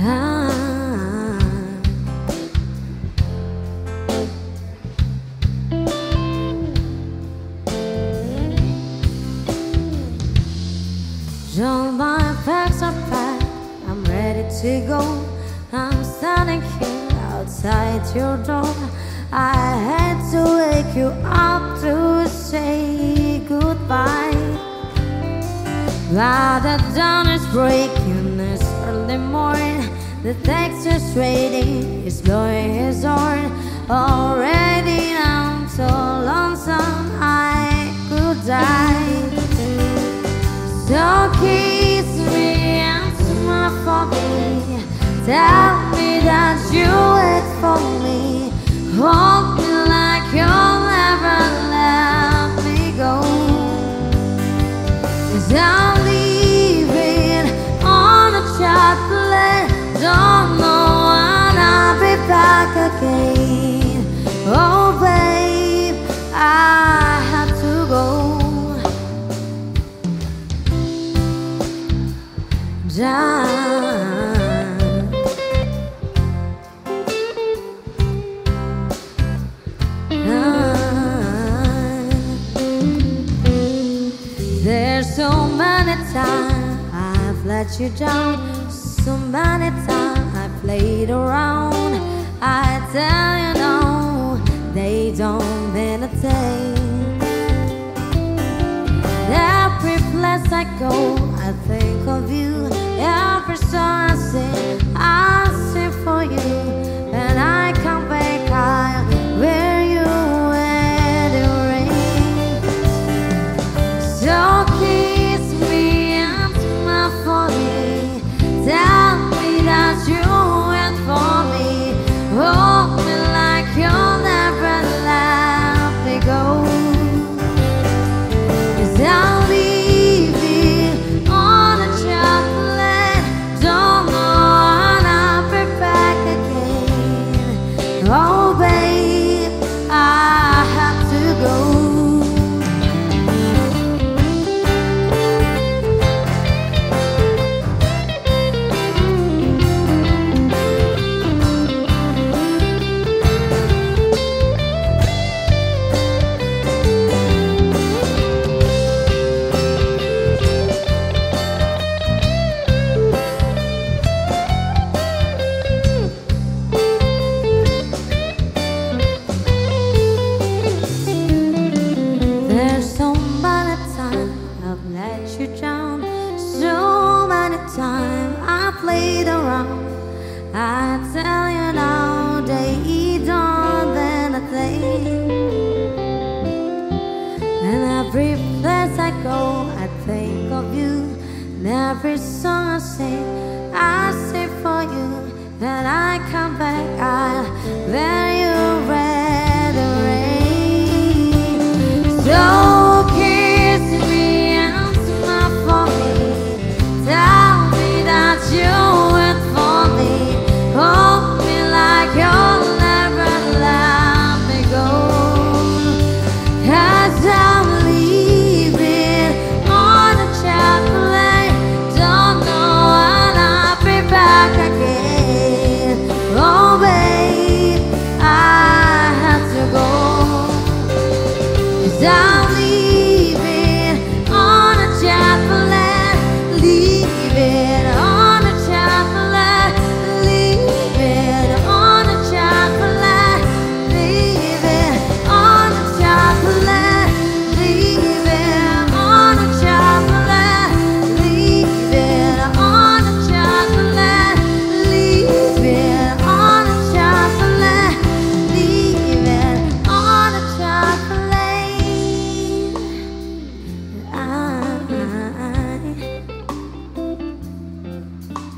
All my bags are packed, I'm ready to go. I'm standing here outside your door. I had to wake you up to say goodbye. But the dawn is breaking this early morning. The Texas rating is blowing his horn. Already I'm so lonesome I could die. So kiss me and smile for me. Tell back again. Oh, babe, I have to go. Down. There's so many times I've let you down, so many times I played around. Tell you no, they don't thing. Every place I go, I think of you. Every song I sing, every place I go, I think of you. And every song I sing, I sing for you. When I come back, I'll wear you Cause I'm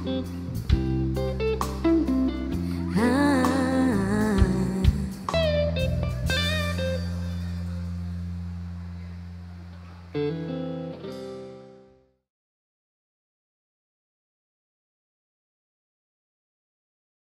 I